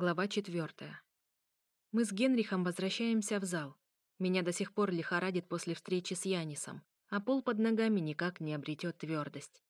Глава 4. Мы с Генрихом возвращаемся в зал. Меня до сих пор лихорадит после встречи с Янисом, а пол под ногами никак не обретет твердость.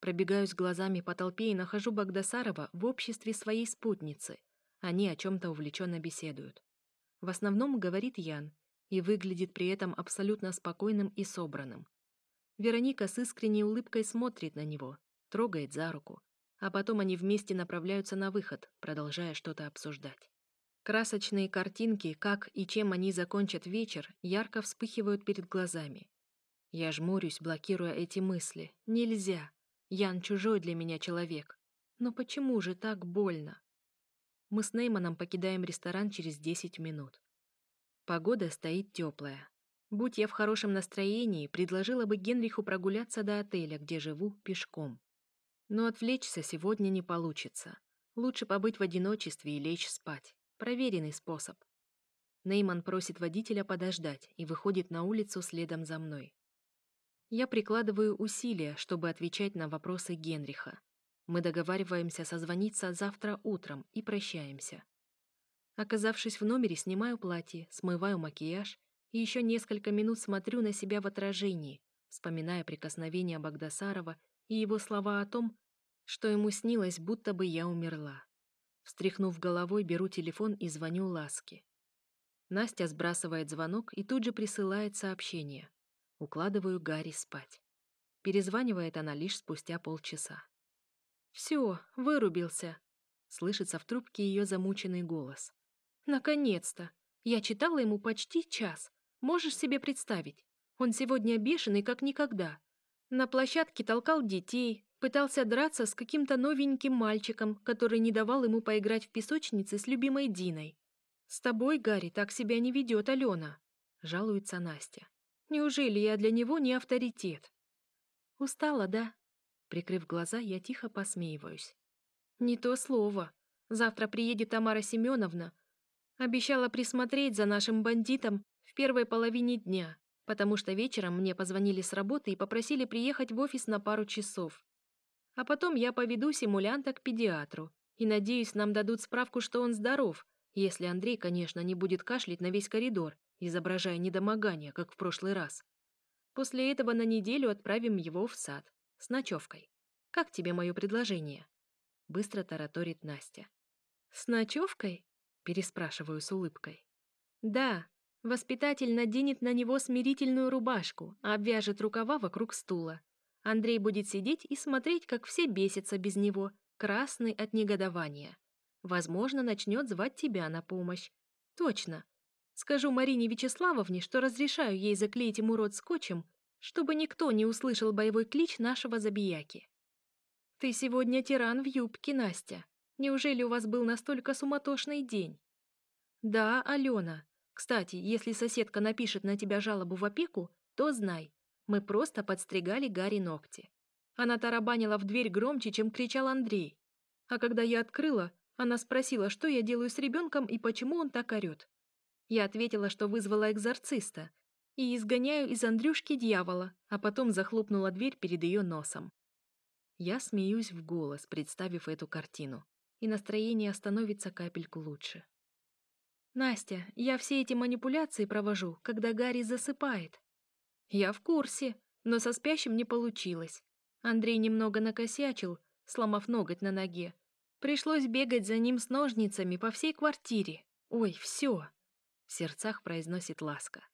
Пробегаюсь глазами по толпе и нахожу Богдасарова в обществе своей спутницы. Они о чем-то увлеченно беседуют. В основном говорит Ян, и выглядит при этом абсолютно спокойным и собранным. Вероника с искренней улыбкой смотрит на него, трогает за руку, а потом они вместе направляются на выход, продолжая что-то обсуждать. Красочные картинки, как и чем они закончат вечер, ярко вспыхивают перед глазами. Я жмурюсь, блокируя эти мысли. Нельзя. Ян чужой для меня человек. Но почему же так больно? Мы с Нейманом покидаем ресторан через 10 минут. Погода стоит теплая. Будь я в хорошем настроении, предложила бы Генриху прогуляться до отеля, где живу, пешком. Но отвлечься сегодня не получится. Лучше побыть в одиночестве и лечь спать. Проверенный способ. Нейман просит водителя подождать и выходит на улицу следом за мной. Я прикладываю усилия, чтобы отвечать на вопросы Генриха. Мы договариваемся созвониться завтра утром и прощаемся. Оказавшись в номере, снимаю платье, смываю макияж и еще несколько минут смотрю на себя в отражении, вспоминая прикосновения Багдасарова и его слова о том, что ему снилось, будто бы я умерла. Встряхнув головой, беру телефон и звоню Ласке. Настя сбрасывает звонок и тут же присылает сообщение. Укладываю Гарри спать. Перезванивает она лишь спустя полчаса. «Все, вырубился», — слышится в трубке ее замученный голос. «Наконец-то! Я читала ему почти час. Можешь себе представить? Он сегодня бешеный, как никогда. На площадке толкал детей, пытался драться с каким-то новеньким мальчиком, который не давал ему поиграть в песочнице с любимой Диной. «С тобой, Гарри, так себя не ведет Алена», — жалуется Настя. «Неужели я для него не авторитет?» «Устала, да?» Прикрыв глаза, я тихо посмеиваюсь. «Не то слово. Завтра приедет Тамара Семеновна. Обещала присмотреть за нашим бандитом в первой половине дня, потому что вечером мне позвонили с работы и попросили приехать в офис на пару часов. А потом я поведу симулянта к педиатру. И надеюсь, нам дадут справку, что он здоров. Если Андрей, конечно, не будет кашлять на весь коридор, изображая недомогание, как в прошлый раз. После этого на неделю отправим его в сад. С ночевкой. Как тебе мое предложение?» Быстро тараторит Настя. «С ночевкой?» Переспрашиваю с улыбкой. «Да, Воспитатель наденет на него смирительную рубашку, обвяжет рукава вокруг стула. Андрей будет сидеть и смотреть, как все бесятся без него, красный от негодования. Возможно, начнет звать тебя на помощь. Точно. Скажу Марине Вячеславовне, что разрешаю ей заклеить ему рот скотчем, чтобы никто не услышал боевой клич нашего забияки. Ты сегодня тиран в юбке, Настя. Неужели у вас был настолько суматошный день? Да, Алена. Кстати, если соседка напишет на тебя жалобу в опеку, то знай, мы просто подстригали Гарри ногти. Она тарабанила в дверь громче, чем кричал Андрей. А когда я открыла, она спросила, что я делаю с ребенком и почему он так орет. Я ответила, что вызвала экзорциста и изгоняю из Андрюшки дьявола, а потом захлопнула дверь перед ее носом. Я смеюсь в голос, представив эту картину, и настроение становится капельку лучше. «Настя, я все эти манипуляции провожу, когда Гарри засыпает», я в курсе, но со спящим не получилось. Андрей немного накосячил, сломав ноготь на ноге. Пришлось бегать за ним с ножницами по всей квартире. Ой, все. В сердцах произносит Ласка.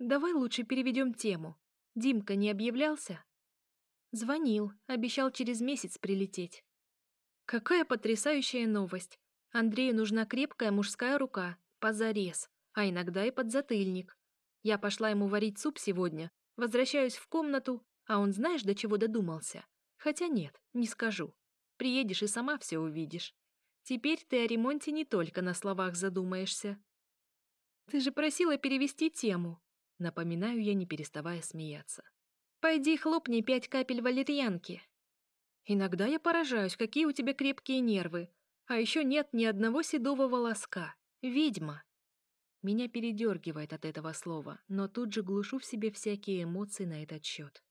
Давай лучше переведем тему. Димка не объявлялся? Звонил, обещал через месяц прилететь. Какая потрясающая новость. Андрею нужна крепкая мужская рука, позарез, а иногда и подзатыльник. Я пошла ему варить суп сегодня, Возвращаюсь в комнату, а он знаешь, до чего додумался. Хотя нет, не скажу. Приедешь и сама все увидишь. Теперь ты о ремонте не только на словах задумаешься. Ты же просила перевести тему. Напоминаю я, не переставая смеяться. Пойди хлопни пять капель валерьянки. Иногда я поражаюсь, какие у тебя крепкие нервы. А еще нет ни одного седого волоска. Ведьма. Меня передергивает от этого слова, но тут же глушу в себе всякие эмоции на этот счет.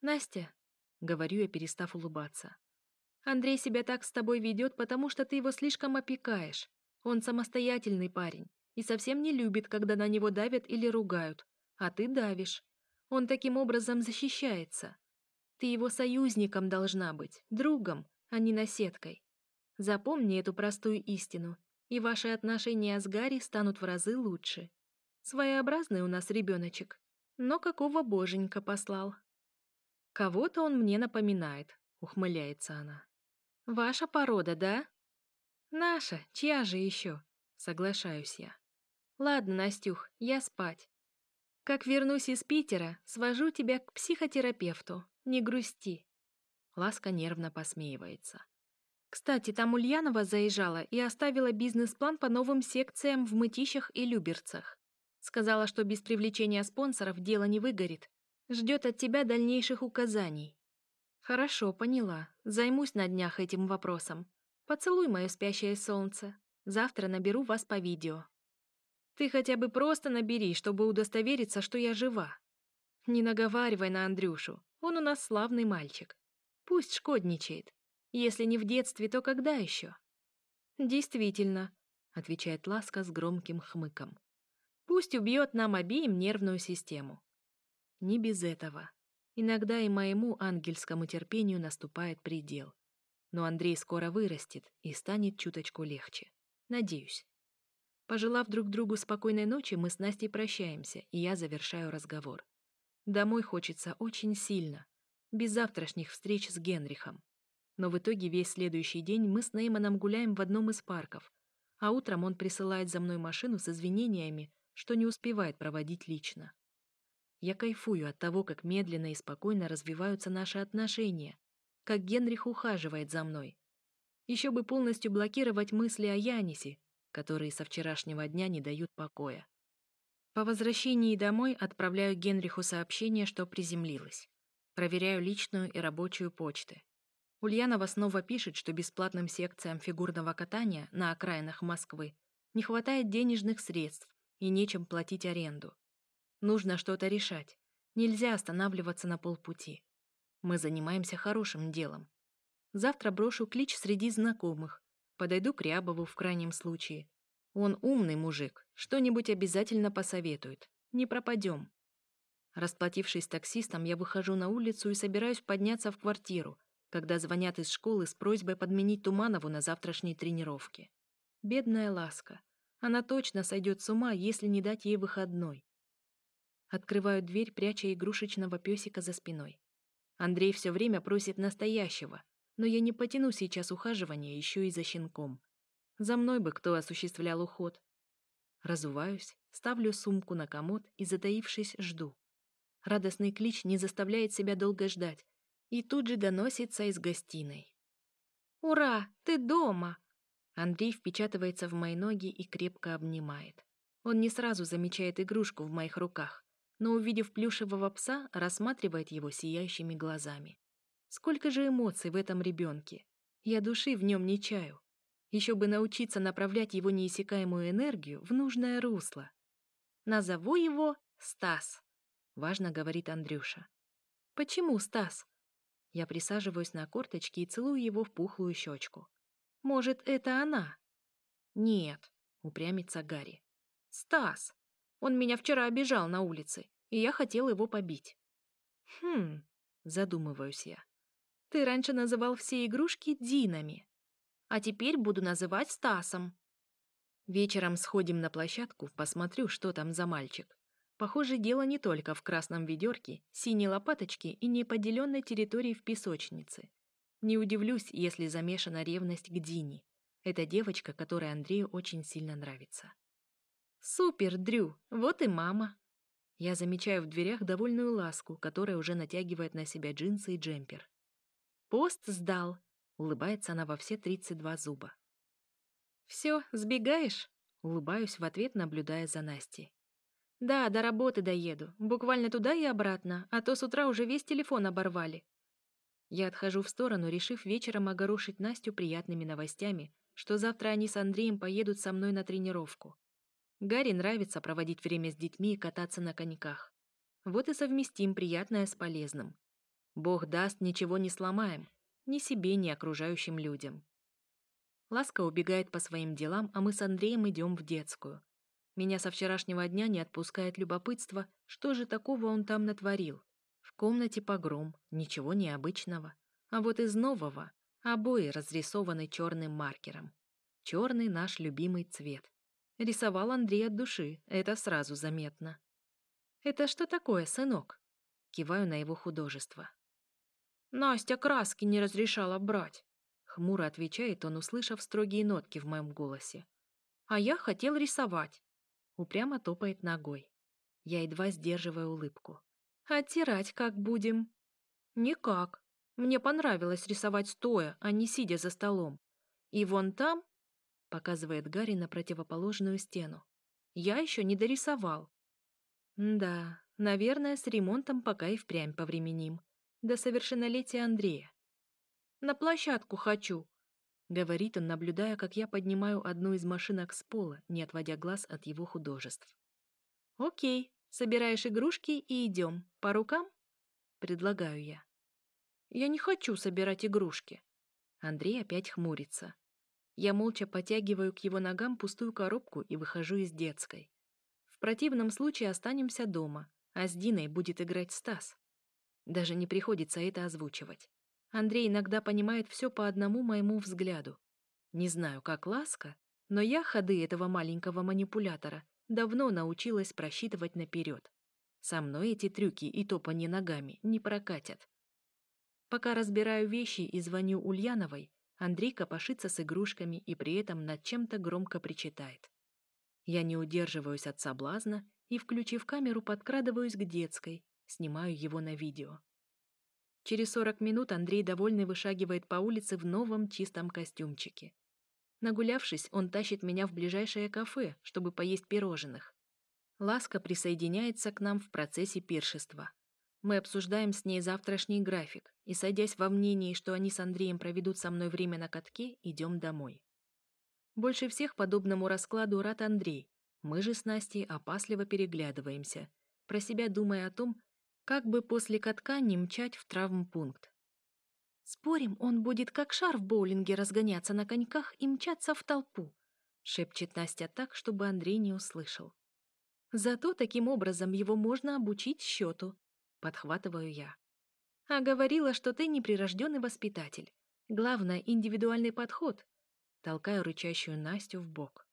«Настя», — говорю я, перестав улыбаться, — «Андрей себя так с тобой ведет, потому что ты его слишком опекаешь. Он самостоятельный парень и совсем не любит, когда на него давят или ругают, а ты давишь. Он таким образом защищается. Ты его союзником должна быть, другом, а не наседкой. Запомни эту простую истину и ваши отношения с Гарри станут в разы лучше. Своеобразный у нас ребеночек. Но какого боженька послал? Кого-то он мне напоминает, ухмыляется она. Ваша порода, да? Наша, чья же еще? Соглашаюсь я. Ладно, Настюх, я спать. Как вернусь из Питера, свожу тебя к психотерапевту. Не грусти. Ласка нервно посмеивается. Кстати, там Ульянова заезжала и оставила бизнес-план по новым секциям в Мытищах и Люберцах. Сказала, что без привлечения спонсоров дело не выгорит. Ждет от тебя дальнейших указаний. Хорошо, поняла. Займусь на днях этим вопросом. Поцелуй мое спящее солнце. Завтра наберу вас по видео. Ты хотя бы просто набери, чтобы удостовериться, что я жива. Не наговаривай на Андрюшу. Он у нас славный мальчик. Пусть шкодничает. Если не в детстве, то когда еще? Действительно, отвечает Ласка с громким хмыком. Пусть убьет нам обеим нервную систему. Не без этого. Иногда и моему ангельскому терпению наступает предел. Но Андрей скоро вырастет и станет чуточку легче. Надеюсь. Пожелав друг другу спокойной ночи, мы с Настей прощаемся, и я завершаю разговор. Домой хочется очень сильно, без завтрашних встреч с Генрихом. Но в итоге весь следующий день мы с Нейманом гуляем в одном из парков, а утром он присылает за мной машину с извинениями, что не успевает проводить лично. Я кайфую от того, как медленно и спокойно развиваются наши отношения, как Генрих ухаживает за мной. Еще бы полностью блокировать мысли о Янисе, которые со вчерашнего дня не дают покоя. По возвращении домой отправляю Генриху сообщение, что приземлилась. Проверяю личную и рабочую почты. Ульянова снова пишет, что бесплатным секциям фигурного катания на окраинах Москвы не хватает денежных средств и нечем платить аренду. Нужно что-то решать. Нельзя останавливаться на полпути. Мы занимаемся хорошим делом. Завтра брошу клич среди знакомых. Подойду к Рябову в крайнем случае. Он умный мужик, что-нибудь обязательно посоветует. Не пропадем. Расплатившись с таксистом, я выхожу на улицу и собираюсь подняться в квартиру – когда звонят из школы с просьбой подменить Туманову на завтрашней тренировке. Бедная Ласка. Она точно сойдет с ума, если не дать ей выходной. Открываю дверь, пряча игрушечного песика за спиной. Андрей все время просит настоящего, но я не потяну сейчас ухаживания еще и за щенком. За мной бы кто осуществлял уход. Разуваюсь, ставлю сумку на комод и, затаившись, жду. Радостный клич не заставляет себя долго ждать, и тут же доносится из гостиной. «Ура! Ты дома!» Андрей впечатывается в мои ноги и крепко обнимает. Он не сразу замечает игрушку в моих руках, но, увидев плюшевого пса, рассматривает его сияющими глазами. Сколько же эмоций в этом ребенке! Я души в нем не чаю. Еще бы научиться направлять его неиссякаемую энергию в нужное русло. «Назову его Стас», — важно говорит Андрюша. «Почему Стас?» Я присаживаюсь на корточки и целую его в пухлую щечку. «Может, это она?» «Нет», — упрямится Гарри. «Стас! Он меня вчера обижал на улице, и я хотел его побить». «Хм...» — задумываюсь я. «Ты раньше называл все игрушки Динами, а теперь буду называть Стасом». Вечером сходим на площадку, посмотрю, что там за мальчик. Похоже, дело не только в красном ведерке, синей лопаточке и неподеленной территории в песочнице. Не удивлюсь, если замешана ревность к Дине. Это девочка, которой Андрею очень сильно нравится. «Супер, Дрю! Вот и мама!» Я замечаю в дверях довольную ласку, которая уже натягивает на себя джинсы и джемпер. «Пост сдал!» — улыбается она во все 32 зуба. «Все, сбегаешь?» — улыбаюсь в ответ, наблюдая за Настей. Да, до работы доеду. Буквально туда и обратно, а то с утра уже весь телефон оборвали. Я отхожу в сторону, решив вечером огорошить Настю приятными новостями, что завтра они с Андреем поедут со мной на тренировку. Гарри нравится проводить время с детьми и кататься на коньках. Вот и совместим приятное с полезным. Бог даст, ничего не сломаем. Ни себе, ни окружающим людям. Ласка убегает по своим делам, а мы с Андреем идем в детскую. Меня со вчерашнего дня не отпускает любопытство, что же такого он там натворил. В комнате погром, ничего необычного. А вот из нового — обои разрисованы черным маркером. Черный наш любимый цвет. Рисовал Андрей от души, это сразу заметно. «Это что такое, сынок?» Киваю на его художество. «Настя краски не разрешала брать», — хмуро отвечает он, услышав строгие нотки в моем голосе. «А я хотел рисовать» упрямо топает ногой. Я едва сдерживаю улыбку. «Оттирать как будем?» «Никак. Мне понравилось рисовать стоя, а не сидя за столом. И вон там...» Показывает Гарри на противоположную стену. «Я еще не дорисовал». «Да, наверное, с ремонтом пока и впрямь повременим. До совершеннолетия Андрея». «На площадку хочу», Говорит он, наблюдая, как я поднимаю одну из машинок с пола, не отводя глаз от его художеств. «Окей, собираешь игрушки и идем. По рукам?» Предлагаю я. «Я не хочу собирать игрушки». Андрей опять хмурится. Я молча потягиваю к его ногам пустую коробку и выхожу из детской. В противном случае останемся дома, а с Диной будет играть Стас. Даже не приходится это озвучивать. Андрей иногда понимает все по одному моему взгляду. Не знаю, как ласка, но я ходы этого маленького манипулятора давно научилась просчитывать наперед. Со мной эти трюки и топанье ногами не прокатят. Пока разбираю вещи и звоню Ульяновой, Андрей копошится с игрушками и при этом над чем-то громко причитает. Я не удерживаюсь от соблазна и, включив камеру, подкрадываюсь к детской, снимаю его на видео. Через 40 минут Андрей довольный вышагивает по улице в новом чистом костюмчике. Нагулявшись, он тащит меня в ближайшее кафе, чтобы поесть пирожных. Ласка присоединяется к нам в процессе пиршества. Мы обсуждаем с ней завтрашний график и, садясь во мнении, что они с Андреем проведут со мной время на катке, идем домой. Больше всех подобному раскладу рад Андрей. Мы же с Настей опасливо переглядываемся, про себя думая о том, как бы после катка не мчать в травмпункт. «Спорим, он будет как шар в боулинге разгоняться на коньках и мчаться в толпу», шепчет Настя так, чтобы Андрей не услышал. «Зато таким образом его можно обучить счету», подхватываю я. «А говорила, что ты неприрожденный воспитатель. Главное — индивидуальный подход», толкаю рычащую Настю в бок.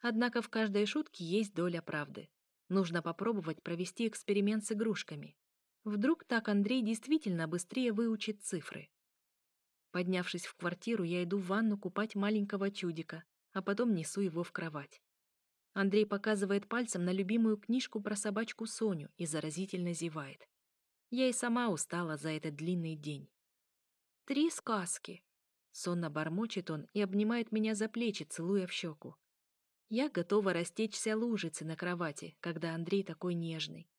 Однако в каждой шутке есть доля правды. Нужно попробовать провести эксперимент с игрушками. Вдруг так Андрей действительно быстрее выучит цифры. Поднявшись в квартиру, я иду в ванну купать маленького чудика, а потом несу его в кровать. Андрей показывает пальцем на любимую книжку про собачку Соню и заразительно зевает. Я и сама устала за этот длинный день. «Три сказки!» Сонно бормочет он и обнимает меня за плечи, целуя в щеку. Я готова растечься лужицы на кровати, когда Андрей такой нежный.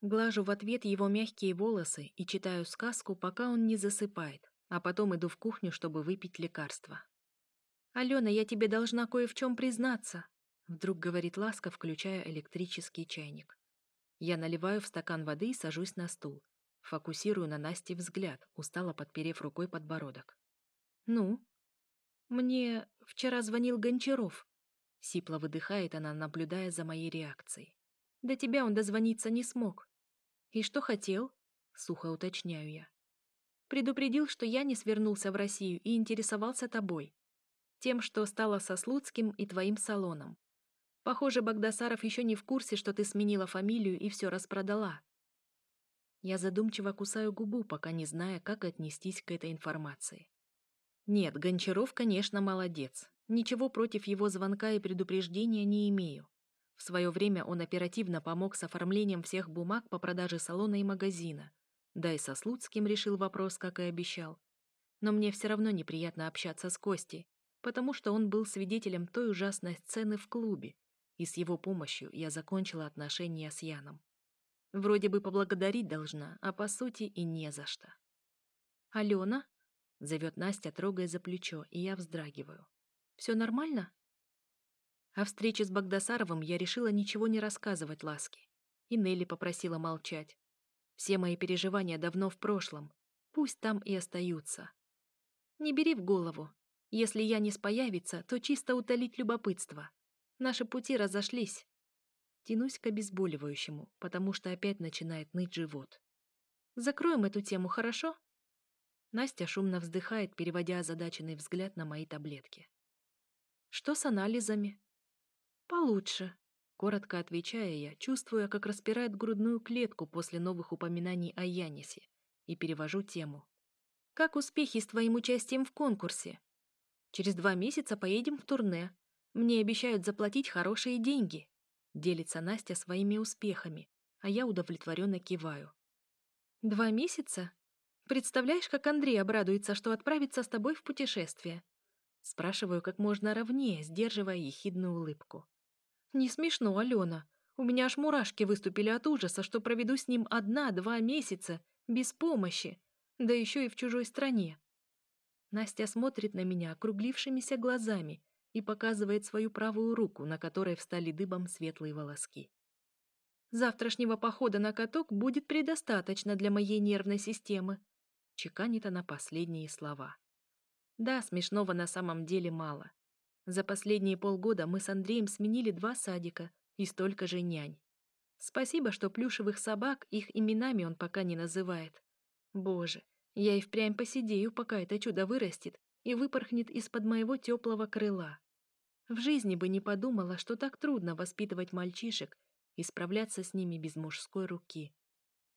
Глажу в ответ его мягкие волосы и читаю сказку, пока он не засыпает, а потом иду в кухню, чтобы выпить лекарство. «Алена, я тебе должна кое в чем признаться», — вдруг говорит Ласка, включая электрический чайник. Я наливаю в стакан воды и сажусь на стул. Фокусирую на Насте взгляд, устало подперев рукой подбородок. «Ну?» «Мне вчера звонил Гончаров», Сипло выдыхает она, наблюдая за моей реакцией. «До тебя он дозвониться не смог». «И что хотел?» — сухо уточняю я. «Предупредил, что я не свернулся в Россию и интересовался тобой. Тем, что стало со Слуцким и твоим салоном. Похоже, Богдасаров еще не в курсе, что ты сменила фамилию и все распродала». Я задумчиво кусаю губу, пока не зная, как отнестись к этой информации. Нет, Гончаров, конечно, молодец. Ничего против его звонка и предупреждения не имею. В свое время он оперативно помог с оформлением всех бумаг по продаже салона и магазина. Да и со Слуцким решил вопрос, как и обещал. Но мне все равно неприятно общаться с Костей, потому что он был свидетелем той ужасной сцены в клубе, и с его помощью я закончила отношения с Яном. Вроде бы поблагодарить должна, а по сути и не за что. «Алена?» — зовет Настя, трогая за плечо, и я вздрагиваю. Все нормально?» а О встрече с Багдасаровым я решила ничего не рассказывать Ласке. И Нелли попросила молчать. Все мои переживания давно в прошлом. Пусть там и остаются. Не бери в голову. Если я не появится, то чисто утолить любопытство. Наши пути разошлись. Тянусь к обезболивающему, потому что опять начинает ныть живот. Закроем эту тему, хорошо? Настя шумно вздыхает, переводя озадаченный взгляд на мои таблетки что с анализами?» «Получше», — коротко отвечая я, чувствуя, как распирает грудную клетку после новых упоминаний о Янисе, и перевожу тему. «Как успехи с твоим участием в конкурсе? Через два месяца поедем в турне. Мне обещают заплатить хорошие деньги», — делится Настя своими успехами, а я удовлетворенно киваю. «Два месяца? Представляешь, как Андрей обрадуется, что отправится с тобой в путешествие?» Спрашиваю как можно ровнее, сдерживая ехидную улыбку. «Не смешно, Алена. У меня аж мурашки выступили от ужаса, что проведу с ним одна-два месяца, без помощи, да еще и в чужой стране». Настя смотрит на меня округлившимися глазами и показывает свою правую руку, на которой встали дыбом светлые волоски. «Завтрашнего похода на каток будет предостаточно для моей нервной системы», — чеканит она последние слова. Да, смешного на самом деле мало. За последние полгода мы с Андреем сменили два садика и столько же нянь. Спасибо, что плюшевых собак их именами он пока не называет. Боже, я и впрямь посидею, пока это чудо вырастет и выпорхнет из-под моего теплого крыла. В жизни бы не подумала, что так трудно воспитывать мальчишек и справляться с ними без мужской руки.